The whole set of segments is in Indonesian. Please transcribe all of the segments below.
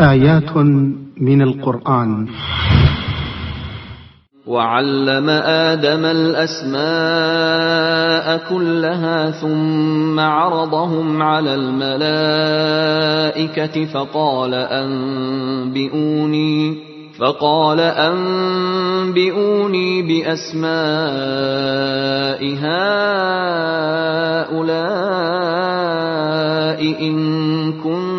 آيات من القرآن. وعلم آدم الأسماء كلها ثم عرضهم على الملائكة فقال أنبئوني فقال أنبئوني بأسماء هؤلاء إن كنتم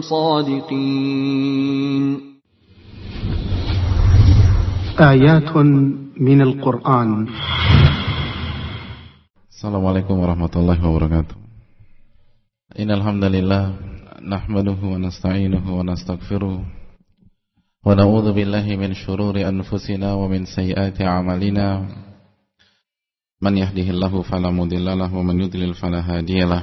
صادقين. آيات من القرآن. السلام عليكم ورحمة الله وبركاته. إن الحمد لله نحمده ونستعينه ونستغفره ونعوذ بالله من شرور أنفسنا ومن سيئات أعمالنا. من يهده الله فلا مضل له ومن يضلل فلا هادي له.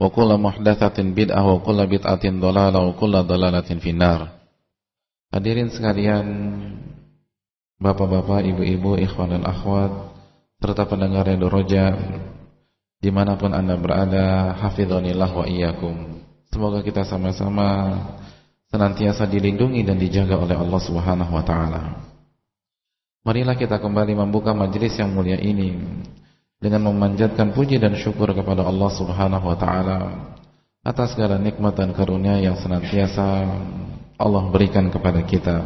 Wa kullu muhdatsatin bid'ah wa kullu bid'atin dhalalah wa kullu dhalalatin finnar. Hadirin sekalian, Bapak-bapak, ibu-ibu, ikhwan dan akhwat serta pendengar yang Roja di mana pun Anda berada, hafizanillah wa iyyakum. Semoga kita sama-sama senantiasa dilindungi dan dijaga oleh Allah Subhanahu wa taala. Marilah kita kembali membuka majelis yang mulia ini dengan memanjatkan puji dan syukur kepada Allah Subhanahu wa taala atas segala nikmat dan karunia yang senantiasa Allah berikan kepada kita.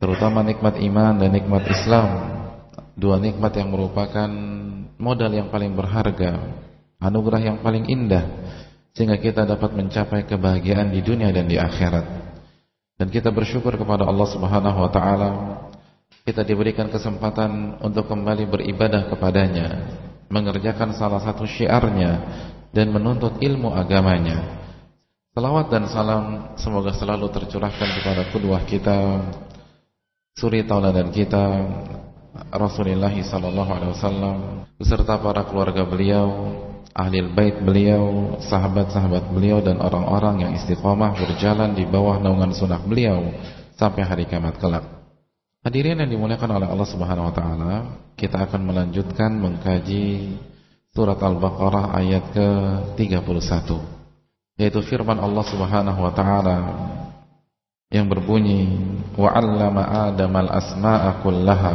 Terutama nikmat iman dan nikmat Islam, dua nikmat yang merupakan modal yang paling berharga, anugerah yang paling indah sehingga kita dapat mencapai kebahagiaan di dunia dan di akhirat. Dan kita bersyukur kepada Allah Subhanahu wa taala kita diberikan kesempatan untuk kembali beribadah kepadanya, mengerjakan salah satu syiarnya dan menuntut ilmu agamanya. Salawat dan salam semoga selalu tercurahkan kepada kedua kita, suri tauladan kita, Rasulullah sallallahu alaihi wasallam beserta para keluarga beliau, ahli bait beliau, sahabat-sahabat beliau dan orang-orang yang istiqomah berjalan di bawah naungan sunnah beliau sampai hari kiamat kelak. Hadirin yang dimuliakan oleh Allah Subhanahu wa taala, kita akan melanjutkan mengkaji surat Al-Baqarah ayat ke-31 yaitu firman Allah Subhanahu wa taala yang berbunyi wa 'allama Adam al-asma'a kullaha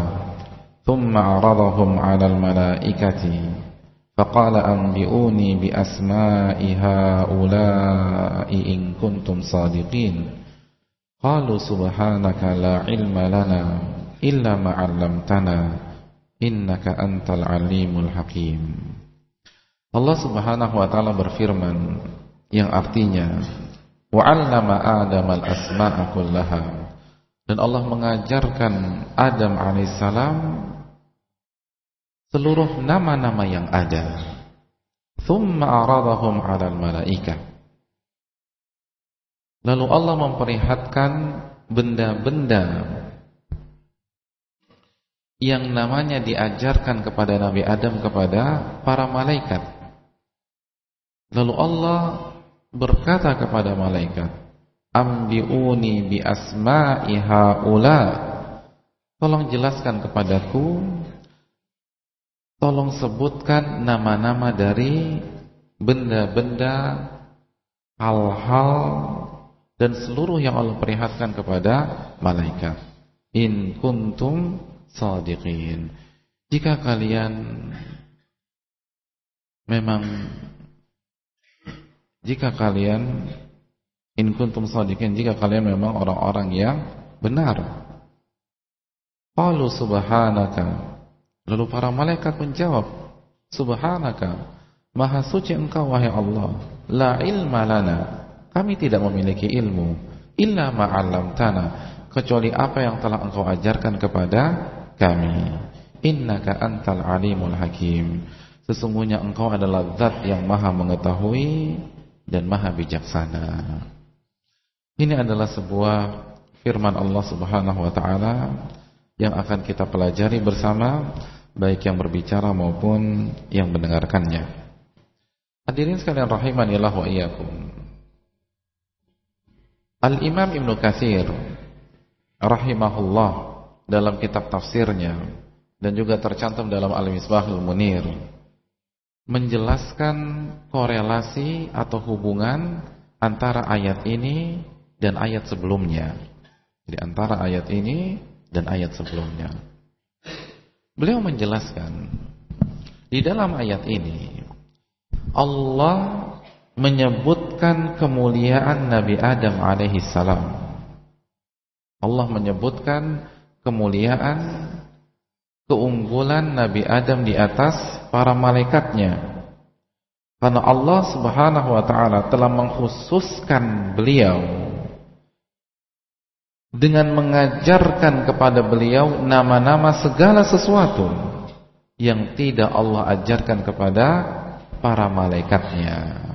thumma 'aradahum 'alal malaikati faqala anbi'uni bi asma'i ha'ula'i in kuntum sadiqin Qalu subhanaka la ilma lana illa ma 'allamtana innaka antal alimul hakim. Allah Subhanahu wa taala berfirman yang artinya wa 'allama Adam al-asma'a kullaha dan Allah mengajarkan Adam alaihissalam seluruh nama-nama yang ada. Thumma aradahum 'alal malaikah Lalu Allah memperlihatkan benda-benda yang namanya diajarkan kepada Nabi Adam kepada para malaikat. Lalu Allah berkata kepada malaikat, "Ambiuni bi asma'i haula." Tolong jelaskan kepadaku, tolong sebutkan nama-nama dari benda-benda hal-hal dan seluruh yang Allah perlihatkan kepada malaikat. In kuntum sadiqin. Jika kalian memang jika kalian In kuntum shadiqin jika kalian memang orang-orang yang benar. Qalu subhanaka. Lalu para malaikat menjawab, Subhanaka, Maha suci Engkau wahai Allah. La ilma lana. Kami tidak memiliki ilmu illa ma'allamtana kecuali apa yang telah Engkau ajarkan kepada kami. Innaka antal alimul hakim. Sesungguhnya Engkau adalah zat yang Maha mengetahui dan Maha bijaksana. Ini adalah sebuah firman Allah Subhanahu wa taala yang akan kita pelajari bersama baik yang berbicara maupun yang mendengarkannya. Hadirin sekalian rahimanillah wa iyyakum. Al-Imam Ibnu Katsir rahimahullah dalam kitab tafsirnya dan juga tercantum dalam Al-Misbahul Munir menjelaskan korelasi atau hubungan antara ayat ini dan ayat sebelumnya. Jadi antara ayat ini dan ayat sebelumnya. Beliau menjelaskan di dalam ayat ini Allah menyebutkan kemuliaan Nabi Adam alaihi salam. Allah menyebutkan kemuliaan keunggulan Nabi Adam di atas para malaikatnya. Karena Allah Subhanahu wa taala telah mengkhususkan beliau dengan mengajarkan kepada beliau nama-nama segala sesuatu yang tidak Allah ajarkan kepada para malaikatnya.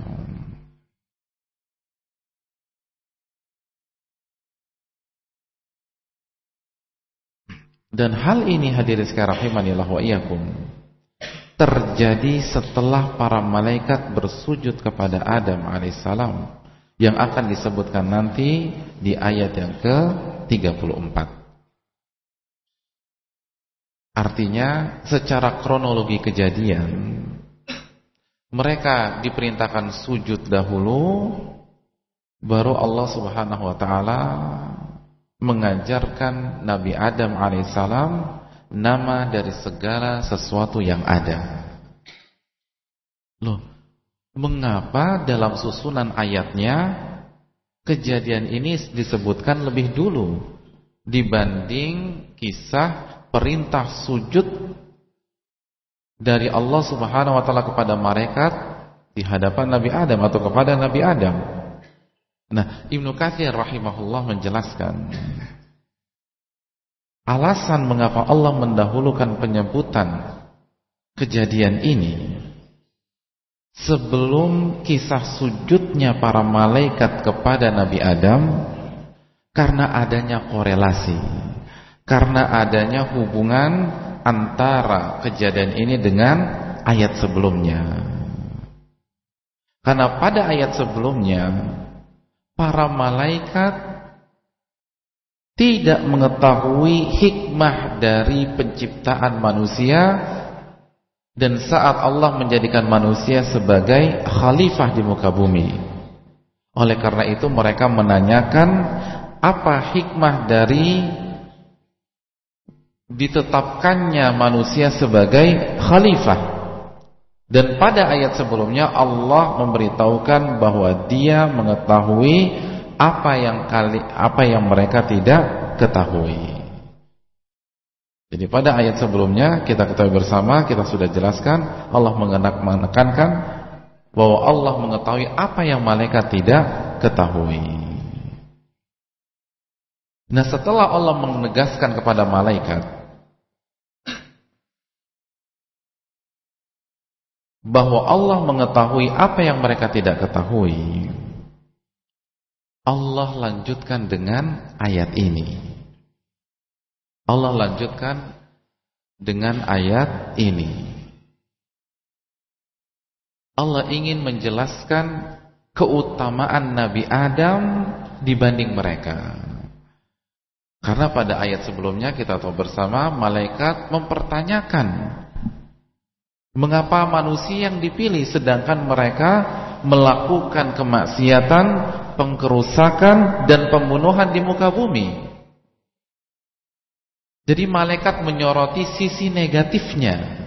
Dan hal ini hadirin sekalian rahimanillah wa terjadi setelah para malaikat bersujud kepada Adam alaihissalam yang akan disebutkan nanti di ayat yang ke-34. Artinya secara kronologi kejadian mereka diperintahkan sujud dahulu baru Allah Subhanahu wa taala mengajarkan Nabi Adam alaihissalam nama dari segala sesuatu yang ada. Loh, Mengapa dalam susunan ayatnya kejadian ini disebutkan lebih dulu dibanding kisah perintah sujud dari Allah Subhanahu wa taala kepada malaikat di hadapan Nabi Adam atau kepada Nabi Adam. Nah, Ibnu Katsir rahimahullah menjelaskan alasan mengapa Allah mendahulukan penyebutan kejadian ini sebelum kisah sujudnya para malaikat kepada Nabi Adam karena adanya korelasi karena adanya hubungan antara kejadian ini dengan ayat sebelumnya. Karena pada ayat sebelumnya para malaikat tidak mengetahui hikmah dari penciptaan manusia dan saat Allah menjadikan manusia sebagai khalifah di muka bumi. Oleh karena itu mereka menanyakan apa hikmah dari ditetapkannya manusia sebagai khalifah. Dan pada ayat sebelumnya Allah memberitahukan bahwa Dia mengetahui apa yang kali apa yang mereka tidak ketahui. Jadi pada ayat sebelumnya kita ketahui bersama kita sudah jelaskan Allah menekankan bahwa Allah mengetahui apa yang malaikat tidak ketahui. Nah setelah Allah menegaskan kepada malaikat bahwa Allah mengetahui apa yang mereka tidak ketahui, Allah lanjutkan dengan ayat ini. Allah lanjutkan dengan ayat ini. Allah ingin menjelaskan keutamaan Nabi Adam dibanding mereka. Karena pada ayat sebelumnya kita tahu bersama malaikat mempertanyakan mengapa manusia yang dipilih sedangkan mereka melakukan kemaksiatan, pengkerusakan dan pembunuhan di muka bumi. Jadi malaikat menyoroti sisi negatifnya.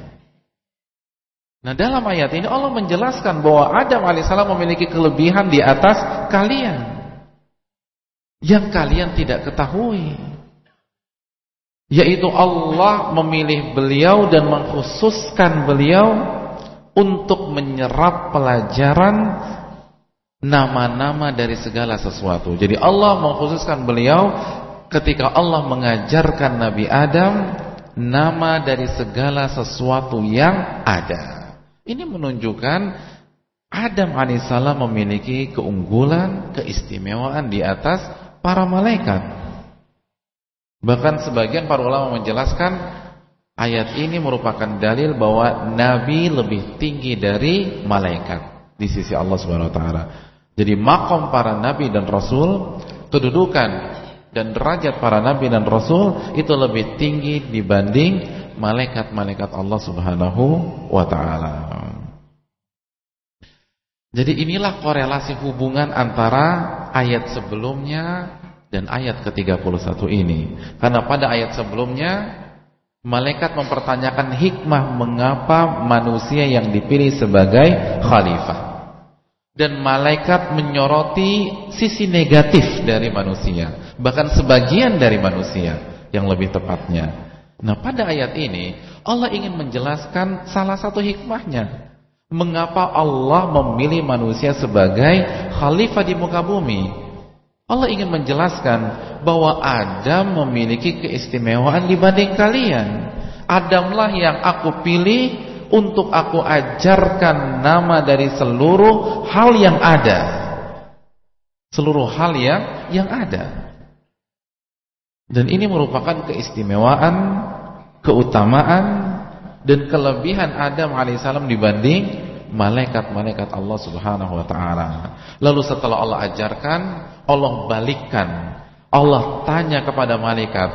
Nah dalam ayat ini Allah menjelaskan bahwa Adam alaihissalam memiliki kelebihan di atas kalian. yang kalian tidak ketahui. Yaitu Allah memilih beliau dan mengkhususkan beliau untuk menyerap pelajaran nama-nama dari segala sesuatu. Jadi Allah mengkhususkan beliau ketika Allah mengajarkan Nabi Adam nama dari segala sesuatu yang ada. Ini menunjukkan Adam alaihissalam memiliki keunggulan, keistimewaan di atas para malaikat. Bahkan sebagian para ulama menjelaskan ayat ini merupakan dalil bahwa nabi lebih tinggi dari malaikat di sisi Allah Subhanahu wa taala. Jadi makom para nabi dan rasul, kedudukan dan derajat para nabi dan rasul itu lebih tinggi dibanding malaikat-malaikat Allah Subhanahu wa taala. Jadi inilah korelasi hubungan antara ayat sebelumnya dan ayat ke-31 ini. Karena pada ayat sebelumnya malaikat mempertanyakan hikmah mengapa manusia yang dipilih sebagai khalifah. Dan malaikat menyoroti sisi negatif dari manusia, bahkan sebagian dari manusia yang lebih tepatnya. Nah, pada ayat ini Allah ingin menjelaskan salah satu hikmahnya. Mengapa Allah memilih manusia sebagai khalifah di muka bumi? Allah ingin menjelaskan bahwa Adam memiliki keistimewaan dibanding kalian. Adamlah yang aku pilih untuk aku ajarkan nama dari seluruh hal yang ada. Seluruh hal yang yang ada. Dan ini merupakan keistimewaan, keutamaan dan kelebihan Adam alaihissalam dibanding malaikat-malaikat Allah Subhanahu wa taala. Lalu setelah Allah ajarkan, Allah balikkan. Allah tanya kepada malaikat,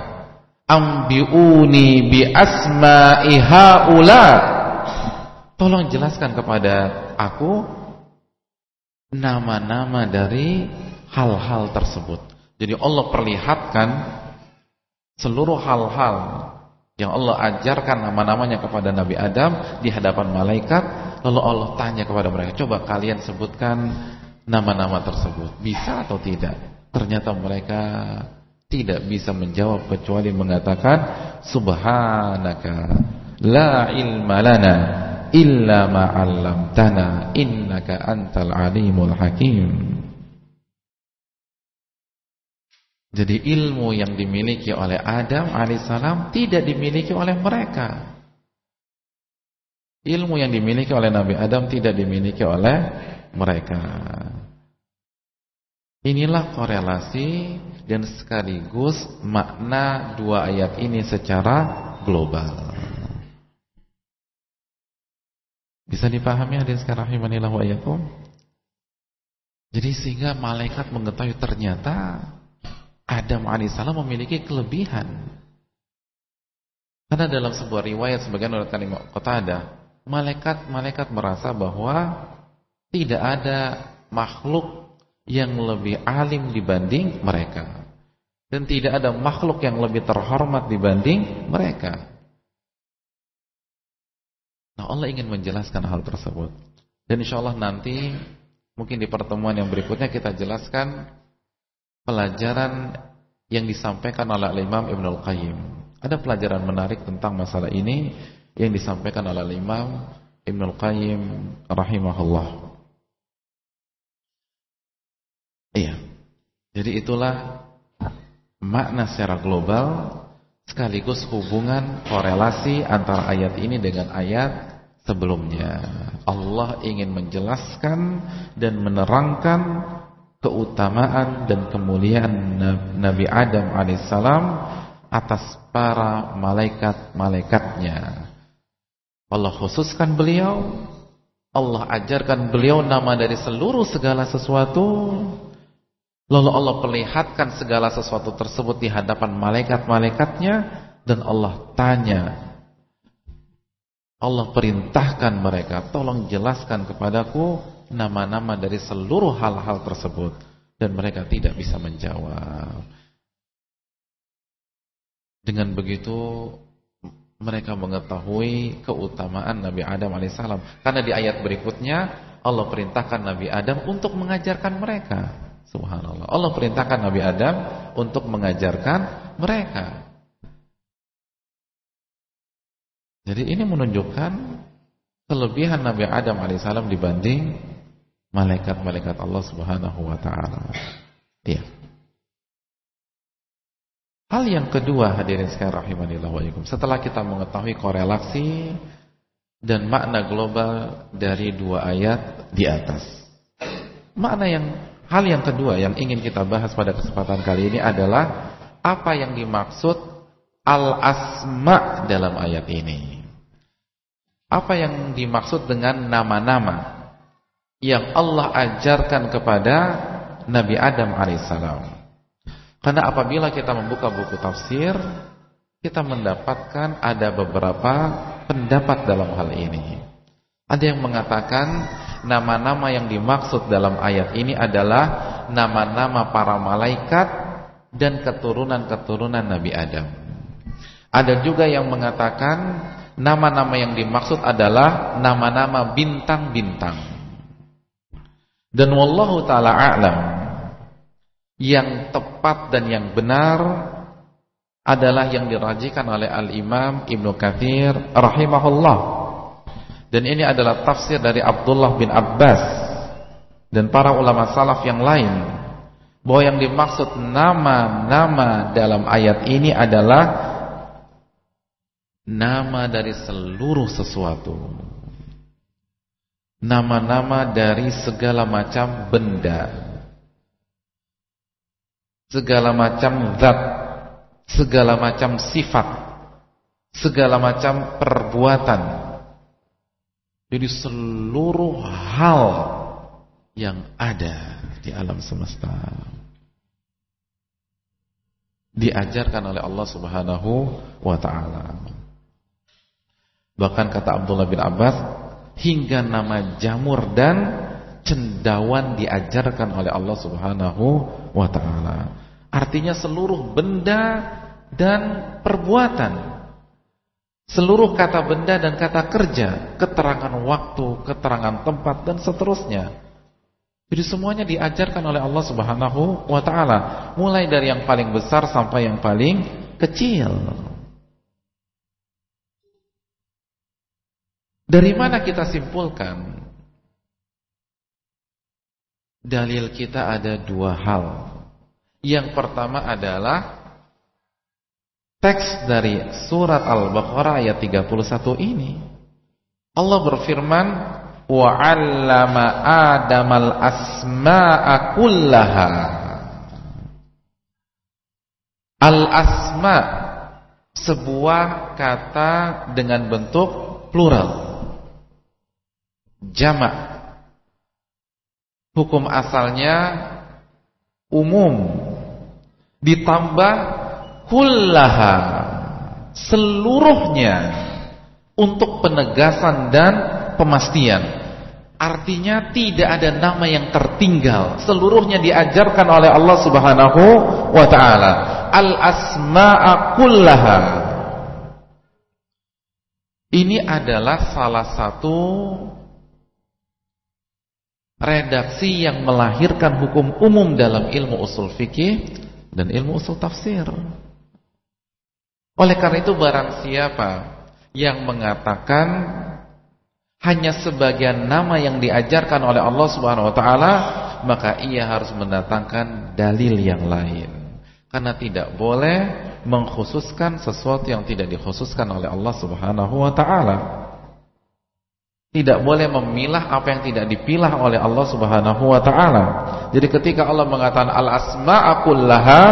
"Ambiuni bi asma'i haula." Tolong jelaskan kepada aku nama-nama dari hal-hal tersebut. Jadi Allah perlihatkan seluruh hal-hal yang Allah ajarkan nama-namanya kepada Nabi Adam di hadapan malaikat Lalu Allah tanya kepada mereka, coba kalian sebutkan nama-nama tersebut. Bisa atau tidak? Ternyata mereka tidak bisa menjawab kecuali mengatakan subhanaka la ilma lana illa ma innaka antal alimul hakim. Jadi ilmu yang dimiliki oleh Adam alaihissalam tidak dimiliki oleh mereka. Ilmu yang dimiliki oleh Nabi Adam tidak dimiliki oleh mereka. Inilah korelasi dan sekaligus makna dua ayat ini secara global. Bisa dipahami hadirin sekalian rahimanillah wa? Jadi sehingga malaikat mengetahui ternyata Adam alaihissalam memiliki kelebihan. Karena dalam sebuah riwayat sebagian kata Qatadah malaikat-malaikat merasa bahwa tidak ada makhluk yang lebih alim dibanding mereka dan tidak ada makhluk yang lebih terhormat dibanding mereka. Nah Allah ingin menjelaskan hal tersebut dan insya Allah nanti mungkin di pertemuan yang berikutnya kita jelaskan pelajaran yang disampaikan oleh Imam Ibn Al-Qayyim. Ada pelajaran menarik tentang masalah ini yang disampaikan oleh Imam Ibnu Qayyim rahimahullah. Iya. Jadi itulah makna secara global sekaligus hubungan korelasi antara ayat ini dengan ayat sebelumnya. Allah ingin menjelaskan dan menerangkan keutamaan dan kemuliaan Nabi Adam alaihissalam atas para malaikat-malaikatnya Allah khususkan beliau. Allah ajarkan beliau nama dari seluruh segala sesuatu. Lalu Allah perlihatkan segala sesuatu tersebut di hadapan malaikat-malaikatnya. Dan Allah tanya. Allah perintahkan mereka Tolong jelaskan kepadaku Nama-nama dari seluruh hal-hal tersebut. Dan mereka tidak bisa menjawab. Dengan begitu mereka mengetahui keutamaan Nabi Adam alaihissalam. Karena di ayat berikutnya Allah perintahkan Nabi Adam untuk mengajarkan mereka Subhanallah. Allah perintahkan Nabi Adam untuk mengajarkan mereka. Jadi ini menunjukkan kelebihan Nabi Adam alaihissalam dibanding malaikat-malaikat Allah Subhanahu wa taala. Iya. Hal yang kedua hadirin sekalian rahimanillah wa Setelah kita mengetahui korelasi dan makna global dari dua ayat di atas. Makna yang hal yang kedua yang ingin kita bahas pada kesempatan kali ini adalah apa yang dimaksud al-asma dalam ayat ini. Apa yang dimaksud dengan nama-nama yang Allah ajarkan kepada Nabi Adam alaihissalam. Karena apabila kita membuka buku tafsir, kita mendapatkan ada beberapa pendapat dalam hal ini. Ada yang mengatakan nama-nama yang dimaksud dalam ayat ini adalah nama-nama para malaikat dan keturunan-keturunan Nabi Adam. Ada juga yang mengatakan nama-nama yang dimaksud adalah nama-nama bintang-bintang. Dan wallahu taala a'lam yang tepat dan yang benar adalah yang dirajikan oleh Al-Imam Ibnu Katsir rahimahullah. Dan ini adalah tafsir dari Abdullah bin Abbas dan para ulama salaf yang lain bahwa yang dimaksud nama-nama dalam ayat ini adalah nama dari seluruh sesuatu. Nama-nama dari segala macam benda. Segala macam zat segala macam sifat, segala macam perbuatan. Jadi seluruh hal yang ada di alam semesta diajarkan oleh Allah Subhanahu wa taala. Bahkan kata Abdullah bin Abbas, hingga nama jamur dan cendawan diajarkan oleh Allah Subhanahu wa taala. Artinya seluruh benda dan perbuatan. Seluruh kata benda dan kata kerja, keterangan waktu, keterangan tempat dan seterusnya. Jadi semuanya diajarkan oleh Allah Subhanahu wa taala, mulai dari yang paling besar sampai yang paling kecil. Dari mana kita simpulkan? Dalil kita ada dua hal. Yang pertama adalah teks dari surat Al-Baqarah ayat 31 ini. Allah berfirman, "Wa 'allama Adamal asma'a kullaha." Al-asma sebuah kata dengan bentuk plural. Jamak. Hukum asalnya umum ditambah kullaha seluruhnya untuk penegasan dan pemastian. Artinya tidak ada nama yang tertinggal. Seluruhnya diajarkan oleh Allah Subhanahu wa taala. Al asma'a kullaha. Ini adalah salah satu redaksi yang melahirkan hukum umum dalam ilmu usul fikih dan ilmu usul tafsir. Oleh karena itu barang siapa yang mengatakan hanya sebagian nama yang diajarkan oleh Allah Subhanahu wa taala, maka ia harus mendatangkan dalil yang lain. Karena tidak boleh mengkhususkan sesuatu yang tidak dikhususkan oleh Allah Subhanahu wa taala. Tidak boleh memilah apa yang tidak dipilah oleh Allah Subhanahu wa taala. Jadi ketika Allah mengatakan al-asma'u kullaha,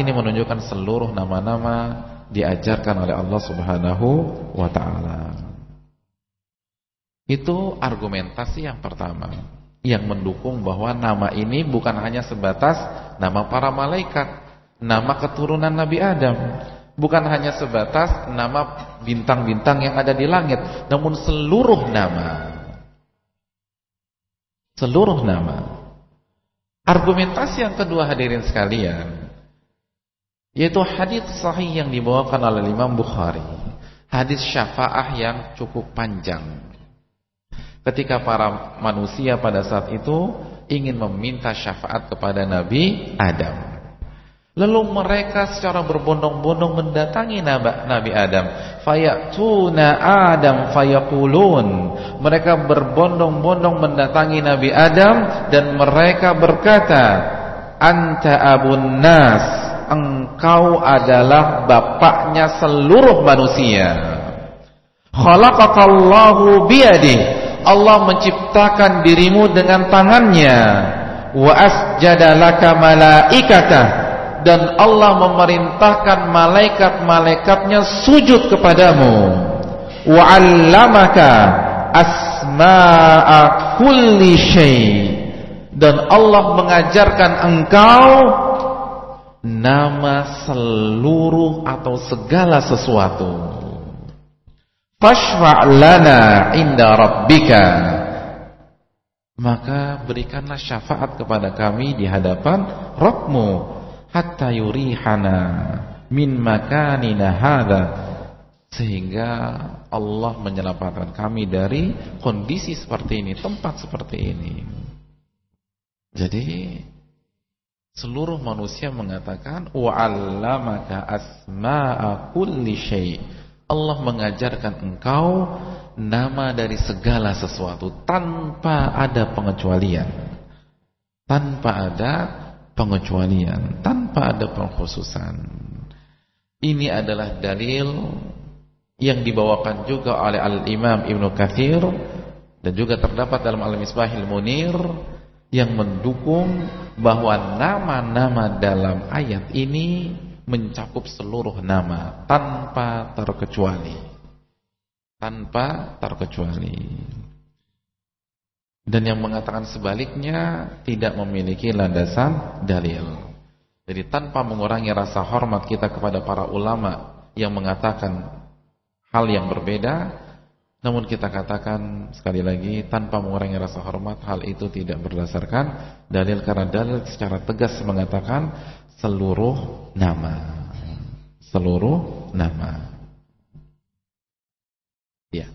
ini menunjukkan seluruh nama-nama diajarkan oleh Allah Subhanahu wa taala. Itu argumentasi yang pertama yang mendukung bahwa nama ini bukan hanya sebatas nama para malaikat, nama keturunan Nabi Adam, bukan hanya sebatas nama bintang-bintang yang ada di langit, namun seluruh nama. Seluruh nama. Argumentasi yang kedua hadirin sekalian, yaitu hadis sahih yang dibawakan oleh Imam Bukhari. Hadis syafaah yang cukup panjang. Ketika para manusia pada saat itu ingin meminta syafaat kepada Nabi Adam. Lalu mereka secara berbondong-bondong mendatangi Nabi Adam. Fayatuna Adam fayaqulun. Mereka berbondong-bondong mendatangi Nabi Adam dan mereka berkata, "Anta abun nas." Engkau adalah bapaknya seluruh manusia. Khalaqakallahu biyadih. Allah menciptakan dirimu dengan tangannya. Wa asjadalaka malaikatah dan Allah memerintahkan malaikat-malaikatnya sujud kepadamu. Wa 'allamaka asma'a kulli syai. Dan Allah mengajarkan engkau nama seluruh atau segala sesuatu. Fashfa' lana inda rabbika. Maka berikanlah syafaat kepada kami di hadapan Rabbmu hatta yurihana min makanina hadha sehingga Allah menyelamatkan kami dari kondisi seperti ini, tempat seperti ini. Jadi seluruh manusia mengatakan wa 'allamaka asma'a kulli syai'. Allah mengajarkan engkau nama dari segala sesuatu tanpa ada pengecualian. Tanpa ada pengecualian tanpa ada pengkhususan. Ini adalah dalil yang dibawakan juga oleh Al-Imam Ibn Kathir dan juga terdapat dalam Al-Misbahil Munir yang mendukung bahwa nama-nama dalam ayat ini mencakup seluruh nama tanpa terkecuali. Tanpa terkecuali. Dan yang mengatakan sebaliknya tidak memiliki landasan dalil. Jadi tanpa mengurangi rasa hormat kita kepada para ulama yang mengatakan hal yang berbeda, namun kita katakan sekali lagi tanpa mengurangi rasa hormat hal itu tidak berdasarkan dalil karena dalil secara tegas mengatakan seluruh nama. Seluruh nama. Ya.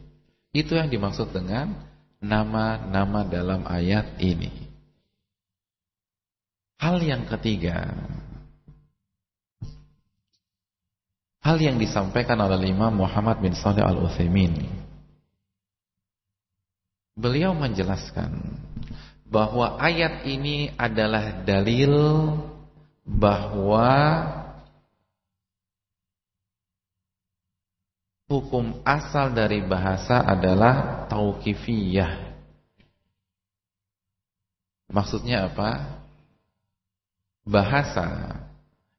Itu yang dimaksud dengan nama-nama dalam ayat ini. Hal yang ketiga, hal yang disampaikan oleh Imam Muhammad bin Saleh Al Utsaimin. Beliau menjelaskan bahwa ayat ini adalah dalil bahwa hukum asal dari bahasa adalah tauqifiyah. Maksudnya apa? Bahasa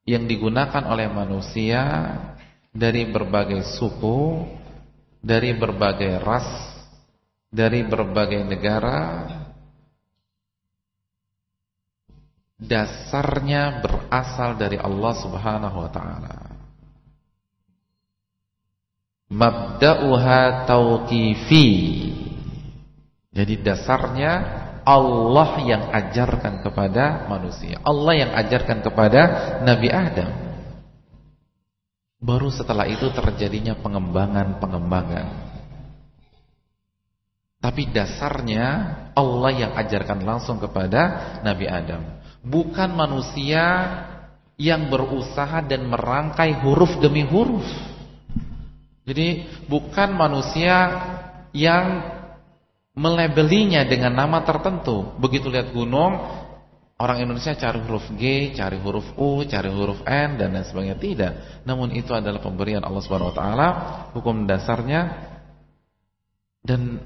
yang digunakan oleh manusia dari berbagai suku, dari berbagai ras, dari berbagai negara dasarnya berasal dari Allah Subhanahu wa taala mabda'uha tauqifi. Jadi dasarnya Allah yang ajarkan kepada manusia. Allah yang ajarkan kepada Nabi Adam. Baru setelah itu terjadinya pengembangan-pengembangan. Tapi dasarnya Allah yang ajarkan langsung kepada Nabi Adam. Bukan manusia yang berusaha dan merangkai huruf demi huruf. Jadi bukan manusia yang melebelinya dengan nama tertentu. Begitu lihat gunung, orang Indonesia cari huruf G, cari huruf U, cari huruf N dan lain sebagainya. Tidak. Namun itu adalah pemberian Allah Subhanahu wa taala, hukum dasarnya dan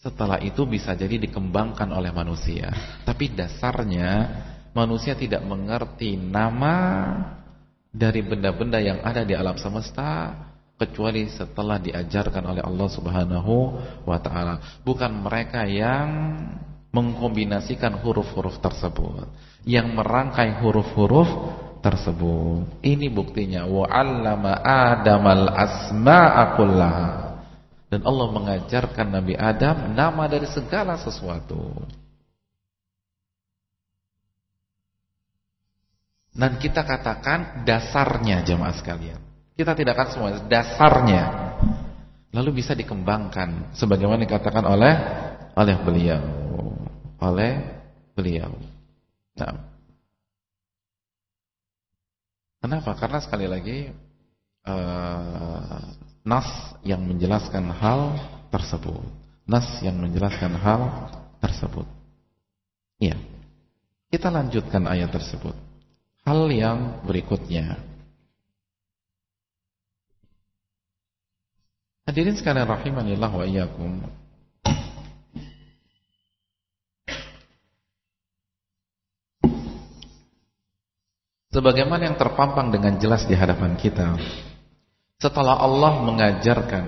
setelah itu bisa jadi dikembangkan oleh manusia. Tapi dasarnya manusia tidak mengerti nama dari benda-benda yang ada di alam semesta kecuali setelah diajarkan oleh Allah Subhanahu wa taala. Bukan mereka yang mengkombinasikan huruf-huruf tersebut, yang merangkai huruf-huruf tersebut. Ini buktinya wa 'allama Adamal asma'a kullaha. Dan Allah mengajarkan Nabi Adam nama dari segala sesuatu. Dan kita katakan dasarnya jemaah sekalian. Kita tidak akan semua dasarnya. Lalu bisa dikembangkan sebagaimana dikatakan oleh oleh beliau, oleh beliau. Nah. Kenapa? Karena sekali lagi uh, nas yang menjelaskan hal tersebut. Nas yang menjelaskan hal tersebut. Iya. Kita lanjutkan ayat tersebut. Hal yang berikutnya. Hadirin sekalian rahimanillah wa iyyakum. Sebagaimana yang terpampang dengan jelas di hadapan kita Setelah Allah mengajarkan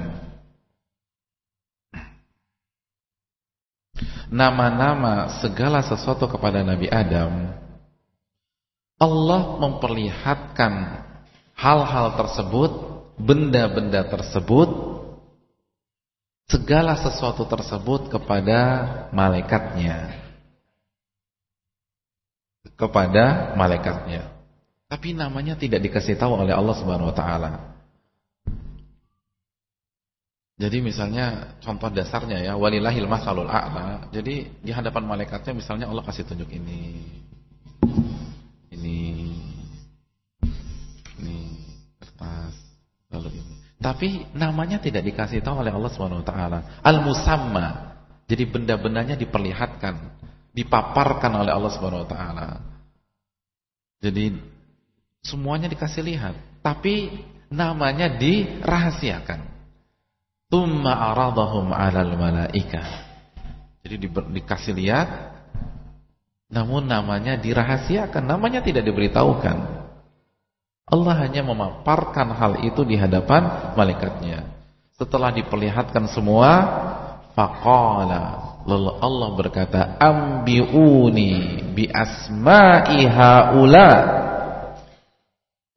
Nama-nama segala sesuatu kepada Nabi Adam Allah memperlihatkan hal-hal tersebut Benda-benda tersebut Segala sesuatu tersebut kepada malaikatnya Kepada malaikatnya tapi namanya tidak dikasih tahu oleh Allah Subhanahu wa taala. Jadi misalnya contoh dasarnya ya walillahil masalul a'la. Jadi di hadapan malaikatnya misalnya Allah kasih tunjuk ini. Ini. Ini kertas lalu ini. Tapi namanya tidak dikasih tahu oleh Allah Subhanahu wa taala. Al-musamma. Jadi benda-bendanya diperlihatkan, dipaparkan oleh Allah Subhanahu wa taala. Jadi Semuanya dikasih lihat, tapi namanya dirahasiakan. Tumma aradahum 'alal malaika. Jadi di, dikasih lihat namun namanya dirahasiakan, namanya tidak diberitahukan. Allah hanya memaparkan hal itu di hadapan malaikatnya. Setelah diperlihatkan semua, faqala Lalu Allah berkata, "Ambiuni bi asma'i haula."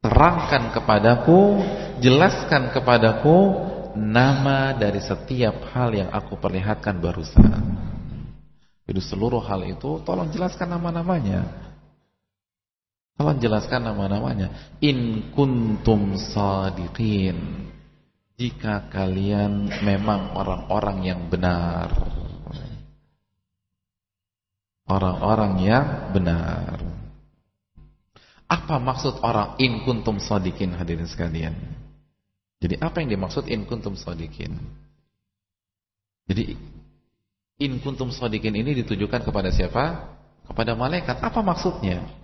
terangkan kepadaku, jelaskan kepadaku nama dari setiap hal yang aku perlihatkan barusan. Jadi seluruh hal itu tolong jelaskan nama-namanya. Tolong jelaskan nama-namanya. In kuntum sadiqin. Jika kalian memang orang-orang yang benar. Orang-orang yang benar. Apa maksud orang in kuntum sadikin hadirin sekalian? Jadi apa yang dimaksud in kuntum sadikin? Jadi in kuntum sadikin ini ditujukan kepada siapa? Kepada malaikat. Apa maksudnya?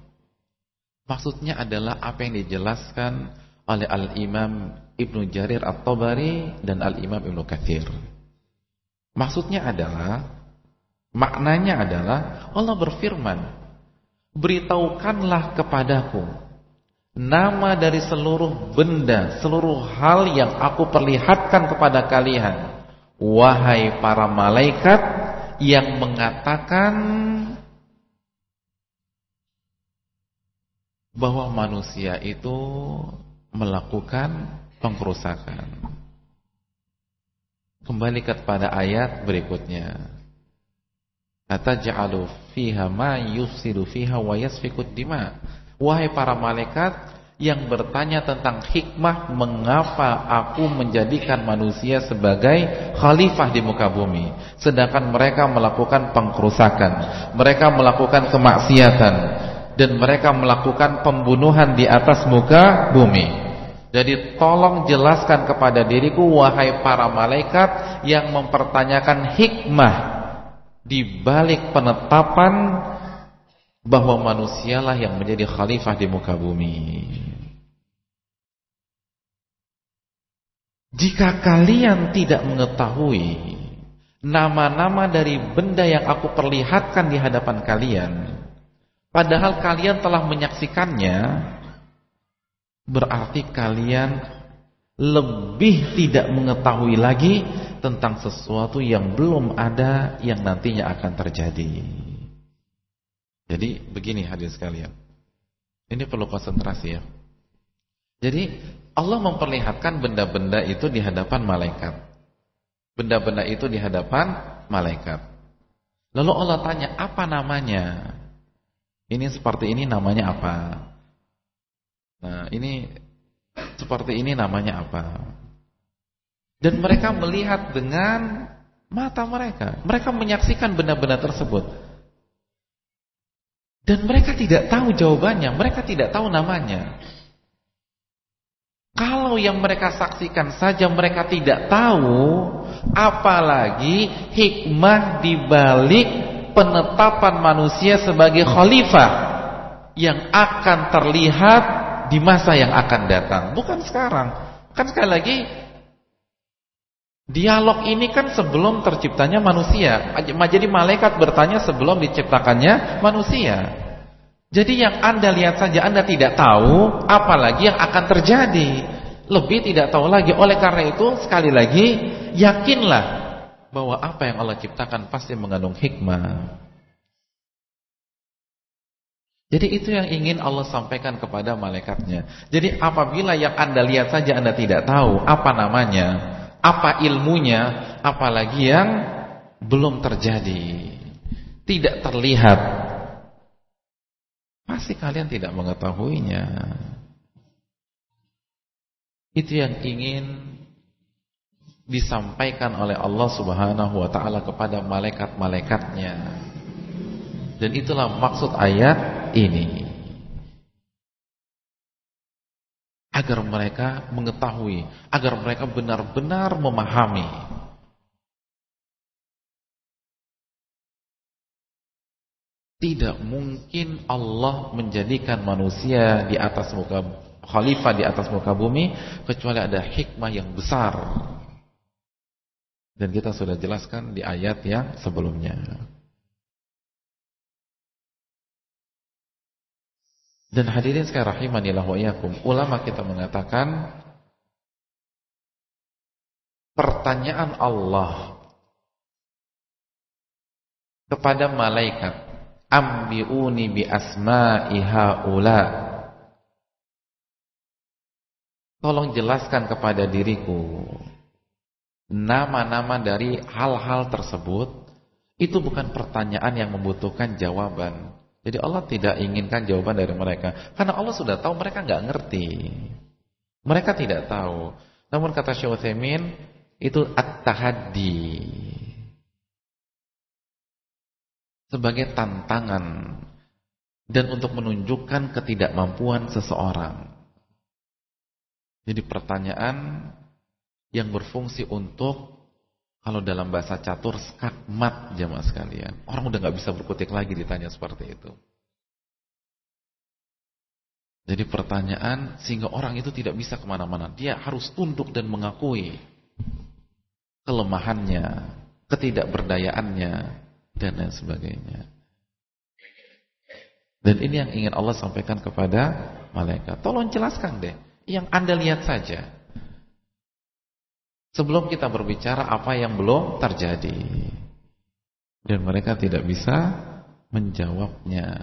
Maksudnya adalah apa yang dijelaskan oleh Al-Imam Ibnu Jarir At-Tabari dan Al-Imam Ibnu Katsir. Maksudnya adalah maknanya adalah Allah berfirman beritahukanlah kepadaku nama dari seluruh benda, seluruh hal yang aku perlihatkan kepada kalian. Wahai para malaikat yang mengatakan bahwa manusia itu melakukan pengkerusakan. Kembali kepada ayat berikutnya. Ataj'alu fiha ma yufsidu fiha wa yasfikud dima. Wahai para malaikat yang bertanya tentang hikmah mengapa aku menjadikan manusia sebagai khalifah di muka bumi sedangkan mereka melakukan pengkerusakan, mereka melakukan kemaksiatan dan mereka melakukan pembunuhan di atas muka bumi. Jadi tolong jelaskan kepada diriku wahai para malaikat yang mempertanyakan hikmah di balik penetapan bahwa manusialah yang menjadi khalifah di muka bumi. Jika kalian tidak mengetahui nama-nama dari benda yang aku perlihatkan di hadapan kalian, padahal kalian telah menyaksikannya, berarti kalian lebih tidak mengetahui lagi tentang sesuatu yang belum ada yang nantinya akan terjadi. Jadi begini hadir sekalian. Ini perlu konsentrasi ya. Jadi Allah memperlihatkan benda-benda itu di hadapan malaikat. Benda-benda itu di hadapan malaikat. Lalu Allah tanya, apa namanya? Ini seperti ini namanya apa? Nah, ini seperti ini namanya apa? Dan mereka melihat dengan mata mereka. Mereka menyaksikan benda-benda tersebut. Dan mereka tidak tahu jawabannya, mereka tidak tahu namanya. Kalau yang mereka saksikan saja mereka tidak tahu, apalagi hikmah dibalik penetapan manusia sebagai khalifah yang akan terlihat di masa yang akan datang, bukan sekarang. Kan sekali lagi dialog ini kan sebelum terciptanya manusia. Jadi malaikat bertanya sebelum diciptakannya manusia. Jadi yang Anda lihat saja Anda tidak tahu apalagi yang akan terjadi. Lebih tidak tahu lagi. Oleh karena itu sekali lagi yakinlah bahwa apa yang Allah ciptakan pasti mengandung hikmah. Jadi itu yang ingin Allah sampaikan kepada malaikatnya. Jadi apabila yang anda lihat saja anda tidak tahu apa namanya, apa ilmunya, apalagi yang belum terjadi, tidak terlihat, pasti kalian tidak mengetahuinya. Itu yang ingin disampaikan oleh Allah Subhanahu wa taala kepada malaikat-malaikatnya. Dan itulah maksud ayat ini agar mereka mengetahui, agar mereka benar-benar memahami tidak mungkin Allah menjadikan manusia di atas muka khalifah di atas muka bumi kecuali ada hikmah yang besar. Dan kita sudah jelaskan di ayat yang sebelumnya. Dan hadirin sekalian rahimanillah wa iyyakum, ulama kita mengatakan pertanyaan Allah kepada malaikat, "Ambiuni bi asma'i haula." Tolong jelaskan kepada diriku nama-nama dari hal-hal tersebut. Itu bukan pertanyaan yang membutuhkan jawaban. Jadi Allah tidak inginkan jawaban dari mereka. Karena Allah sudah tahu mereka nggak ngerti. Mereka tidak tahu. Namun kata Syekh itu at-tahaddi. Sebagai tantangan dan untuk menunjukkan ketidakmampuan seseorang. Jadi pertanyaan yang berfungsi untuk kalau dalam bahasa catur skakmat jamaah sekalian. Orang udah nggak bisa berkutik lagi ditanya seperti itu. Jadi pertanyaan sehingga orang itu tidak bisa ke mana-mana. Dia harus tunduk dan mengakui kelemahannya, ketidakberdayaannya, dan lain sebagainya. Dan ini yang ingin Allah sampaikan kepada malaikat. Tolong jelaskan deh. Yang anda lihat saja. Sebelum kita berbicara apa yang belum terjadi. Dan mereka tidak bisa menjawabnya.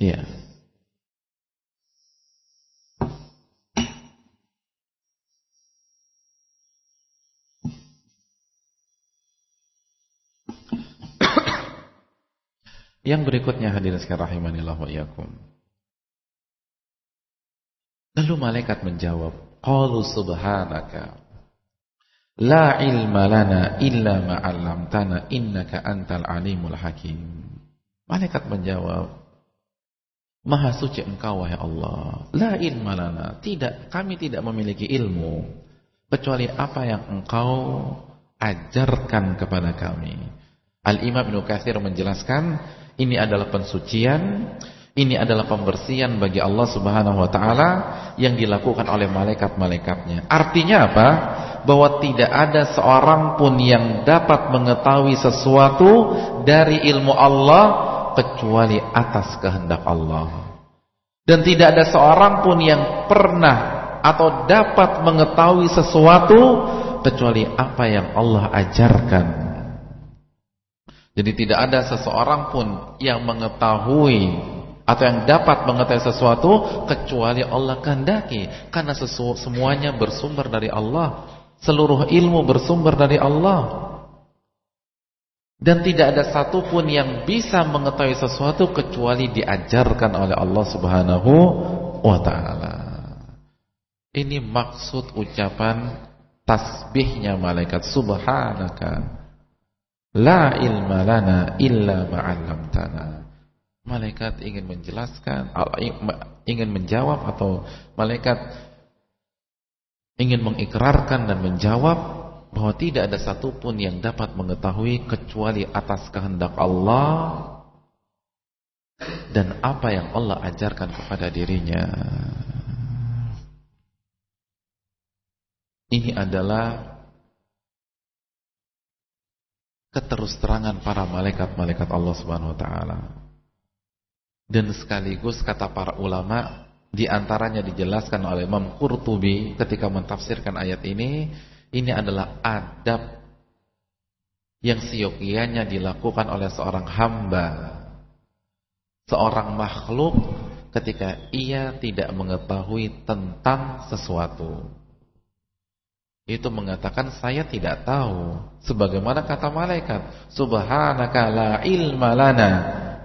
Iya. Yang berikutnya hadirin sekalian rahimanillah wa iyyakum. Lalu malaikat menjawab, "Qalu subhanaka la ilma lana illa ma 'allamtana innaka antal alimul hakim." Malaikat menjawab, "Maha suci Engkau wahai Allah. La ilma lana, tidak kami tidak memiliki ilmu kecuali apa yang Engkau ajarkan kepada kami." Al-Imam Ibnu Katsir menjelaskan, ini adalah pensucian ini adalah pembersihan bagi Allah Subhanahu wa taala yang dilakukan oleh malaikat-malaikatnya. Artinya apa? Bahwa tidak ada seorang pun yang dapat mengetahui sesuatu dari ilmu Allah kecuali atas kehendak Allah. Dan tidak ada seorang pun yang pernah atau dapat mengetahui sesuatu kecuali apa yang Allah ajarkan. Jadi tidak ada seseorang pun yang mengetahui atau yang dapat mengetahui sesuatu kecuali Allah kehendaki. Karena sesu, semuanya bersumber dari Allah. Seluruh ilmu bersumber dari Allah. Dan tidak ada satupun yang bisa mengetahui sesuatu kecuali diajarkan oleh Allah Subhanahu wa taala. Ini maksud ucapan tasbihnya malaikat. Subhanaka. La ilma lana illa ma'allamtana. Malaikat ingin menjelaskan, ingin menjawab atau malaikat ingin mengikrarkan dan menjawab bahwa tidak ada satupun yang dapat mengetahui kecuali atas kehendak Allah dan apa yang Allah ajarkan kepada dirinya. Ini adalah keterus-terangan para malaikat-malaikat Allah Subhanahu wa taala. Dan sekaligus kata para ulama di antaranya dijelaskan oleh Imam Qurtubi ketika mentafsirkan ayat ini, ini adalah adab yang siokianya dilakukan oleh seorang hamba, seorang makhluk ketika ia tidak mengetahui tentang sesuatu. Itu mengatakan saya tidak tahu sebagaimana kata malaikat subhanaka la ilma lana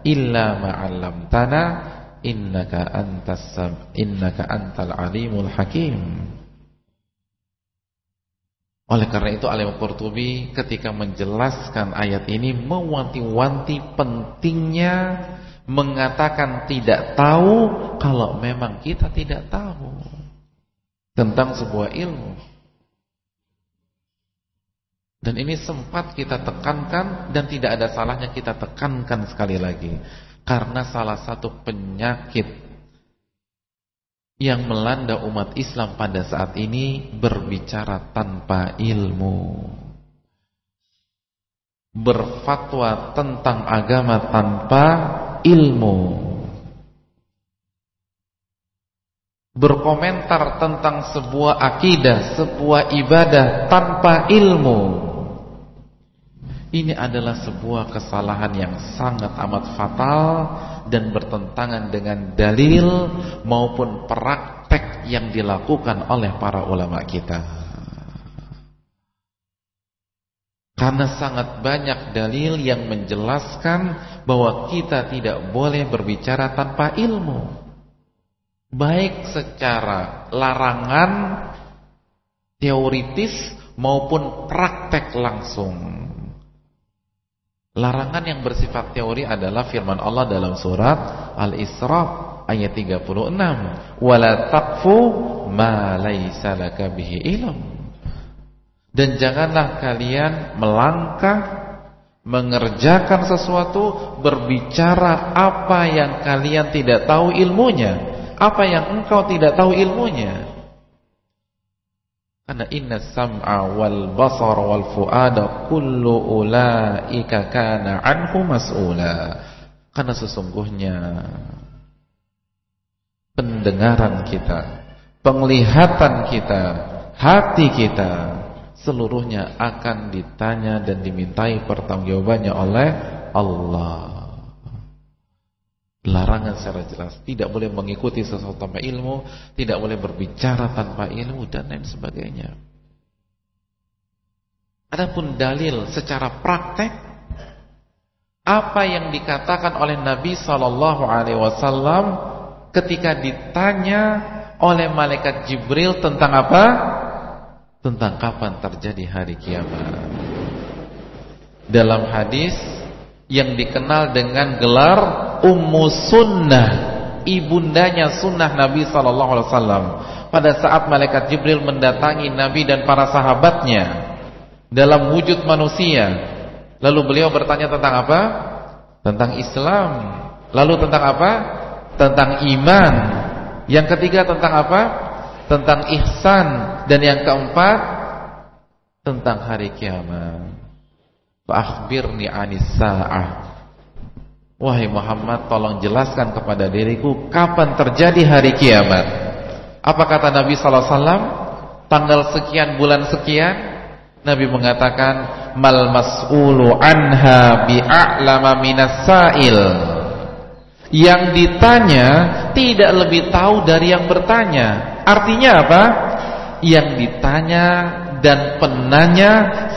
illa ma 'allamtana innaka antas innaka antal alimul hakim. Oleh karena itu Alim Qurtubi ketika menjelaskan ayat ini mewanti-wanti pentingnya mengatakan tidak tahu kalau memang kita tidak tahu tentang sebuah ilmu dan ini sempat kita tekankan dan tidak ada salahnya kita tekankan sekali lagi. Karena salah satu penyakit yang melanda umat Islam pada saat ini berbicara tanpa ilmu. Berfatwa tentang agama tanpa ilmu. Berkomentar tentang sebuah akidah, sebuah ibadah tanpa ilmu ini adalah sebuah kesalahan yang sangat amat fatal dan bertentangan dengan dalil maupun praktek yang dilakukan oleh para ulama kita. Karena sangat banyak dalil yang menjelaskan bahwa kita tidak boleh berbicara tanpa ilmu. Baik secara larangan teoritis maupun praktek langsung. Larangan yang bersifat teori adalah firman Allah dalam surat Al-Isra ayat 36. Wala taqfu ma laisa laka bihi ilm. Dan janganlah kalian melangkah mengerjakan sesuatu berbicara apa yang kalian tidak tahu ilmunya, apa yang engkau tidak tahu ilmunya. Karena inna sam'a wal basar wal fuada kullu ulaika kana anhu mas'ula. Karena sesungguhnya pendengaran kita, penglihatan kita, hati kita seluruhnya akan ditanya dan dimintai pertanggungjawabannya oleh Allah. Larangan secara jelas. Tidak boleh mengikuti sesuatu tanpa ilmu Tidak boleh berbicara tanpa ilmu Dan lain sebagainya. Adapun dalil secara praktek Apa yang dikatakan oleh Nabi Sallallahu Alaihi Wasallam Ketika ditanya oleh malaikat Jibril Tentang apa? Tentang kapan terjadi hari kiamat. Dalam hadis yang dikenal dengan gelar Ummu Sunnah, ibundanya sunnah Nabi sallallahu alaihi wasallam. Pada saat malaikat Jibril mendatangi Nabi dan para sahabatnya dalam wujud manusia, lalu beliau bertanya tentang apa? Tentang Islam. Lalu tentang apa? Tentang iman. Yang ketiga tentang apa? Tentang ihsan dan yang keempat tentang hari kiamat. Fa'akhbirni anis sa'ah. Wahai Muhammad tolong jelaskan kepada diriku Kapan terjadi hari kiamat? Apa kata Nabi SAW Tanggal sekian bulan sekian? Nabi mengatakan Mal mas'ulu anha bi'a'lama minas sa'il. Yang ditanya Tidak lebih tahu dari yang bertanya. Artinya apa? Yang ditanya dan penanya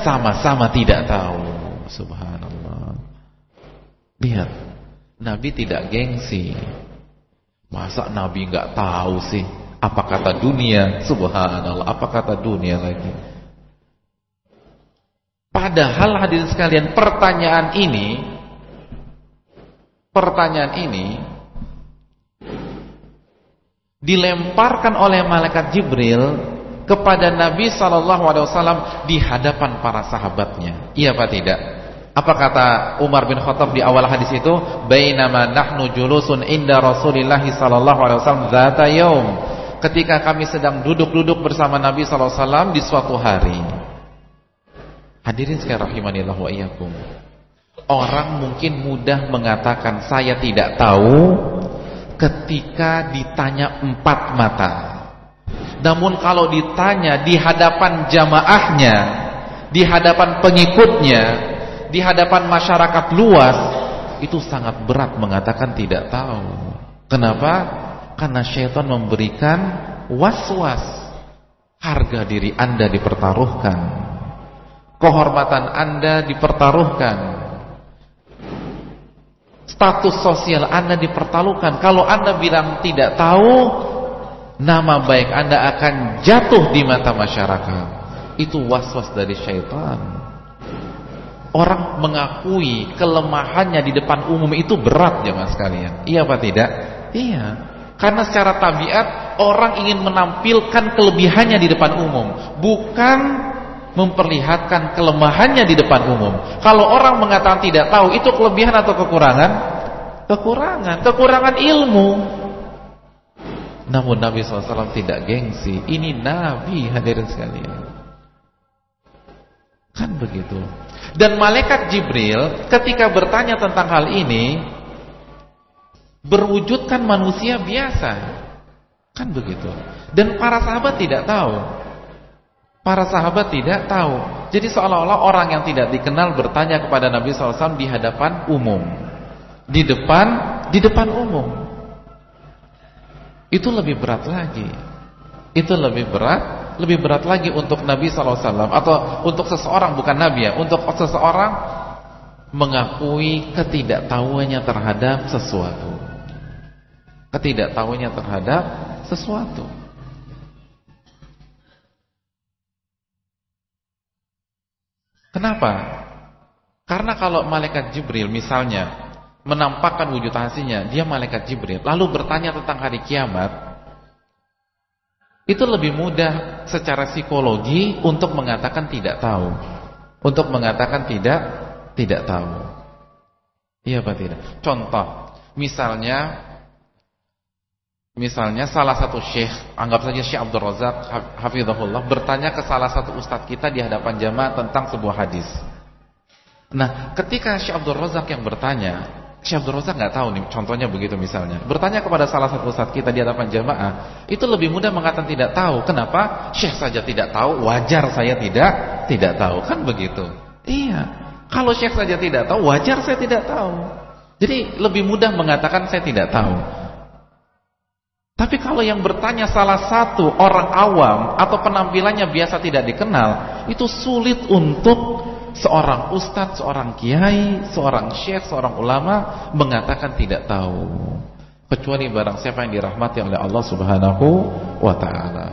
sama-sama tidak tahu Subhanallah. Lihat, Nabi tidak gengsi. Masa Nabi nggak tahu sih apa kata dunia? Subhanallah, apa kata dunia lagi? Padahal hadirin sekalian, pertanyaan ini pertanyaan ini dilemparkan oleh malaikat Jibril kepada Nabi sallallahu alaihi wasallam di hadapan para sahabatnya. Iya apa tidak? Apa kata Umar bin Khattab di awal hadis itu? Bainama nahnu julusun inda Rasulillah sallallahu alaihi wasallam dzata yaum. Ketika kami sedang duduk-duduk bersama Nabi sallallahu alaihi wasallam di suatu hari. Hadirin sekalian rahimanillah wa iyyakum. Orang mungkin mudah mengatakan saya tidak tahu ketika ditanya empat mata. Namun kalau ditanya di hadapan jamaahnya, di hadapan pengikutnya, di hadapan masyarakat luas itu sangat berat mengatakan tidak tahu. Kenapa? Karena syaitan memberikan was-was. Harga diri Anda dipertaruhkan. Kehormatan Anda dipertaruhkan. Status sosial Anda dipertaruhkan. Kalau Anda bilang tidak tahu, nama baik Anda akan jatuh di mata masyarakat. Itu was-was dari syaitan. Orang mengakui kelemahannya di depan umum itu berat jangan sekalian. Iya apa tidak? Iya. Karena secara tabiat orang ingin menampilkan kelebihannya di depan umum, bukan memperlihatkan kelemahannya di depan umum. Kalau orang mengatakan tidak tahu, itu kelebihan atau kekurangan? Kekurangan, kekurangan ilmu. Namun Nabi SAW tidak gengsi. Ini Nabi hadirin sekalian. Kan begitu. Dan malaikat Jibril ketika bertanya tentang hal ini berwujudkan manusia biasa. Kan begitu. Dan para sahabat tidak tahu. Para sahabat tidak tahu. Jadi seolah-olah orang yang tidak dikenal bertanya kepada Nabi SAW di hadapan umum. Di depan di depan umum. Itu lebih berat lagi. Itu lebih berat lebih berat lagi untuk Nabi SAW atau untuk seseorang bukan Nabi ya, untuk seseorang mengakui ketidaktahuannya terhadap sesuatu. Ketidaktahuannya terhadap sesuatu. Kenapa? Karena kalau malaikat Jibril misalnya menampakkan wujud aslinya, dia malaikat Jibril, lalu bertanya tentang hari kiamat, itu lebih mudah secara psikologi untuk mengatakan tidak tahu. Untuk mengatakan tidak tidak tahu. Iya apa tidak? Contoh, misalnya misalnya salah satu syekh, anggap saja Syekh Abdul Razak hafizahullah bertanya ke salah satu ustadz kita di hadapan jamaah tentang sebuah hadis. Nah, ketika Syekh Abdul Razak yang bertanya, Syekh Abdul Razak nggak tahu nih, contohnya begitu misalnya. Bertanya kepada salah satu ustaz kita di hadapan jamaah, itu lebih mudah mengatakan tidak tahu. Kenapa? Syekh saja tidak tahu, wajar saya tidak tidak tahu. Kan begitu. Iya. Kalau Syekh saja tidak tahu, wajar saya tidak tahu. Jadi lebih mudah mengatakan saya tidak tahu. Tapi kalau yang bertanya salah satu orang awam atau penampilannya biasa tidak dikenal, itu sulit untuk seorang ustadz, seorang kiai, seorang syekh, seorang ulama mengatakan tidak tahu. Kecuali barang siapa yang dirahmati oleh Allah Subhanahu wa taala.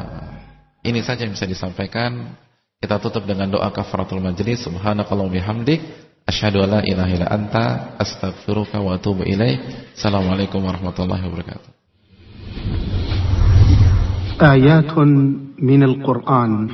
Ini saja yang bisa disampaikan. Kita tutup dengan doa kafaratul majlis. Subhanakallahumma bihamdik asyhadu an la ilaha illa anta astaghfiruka wa atubu ilaik. Assalamualaikum warahmatullahi wabarakatuh. Ayatun minal Qur'an.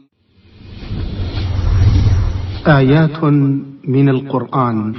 آيات من القرآن.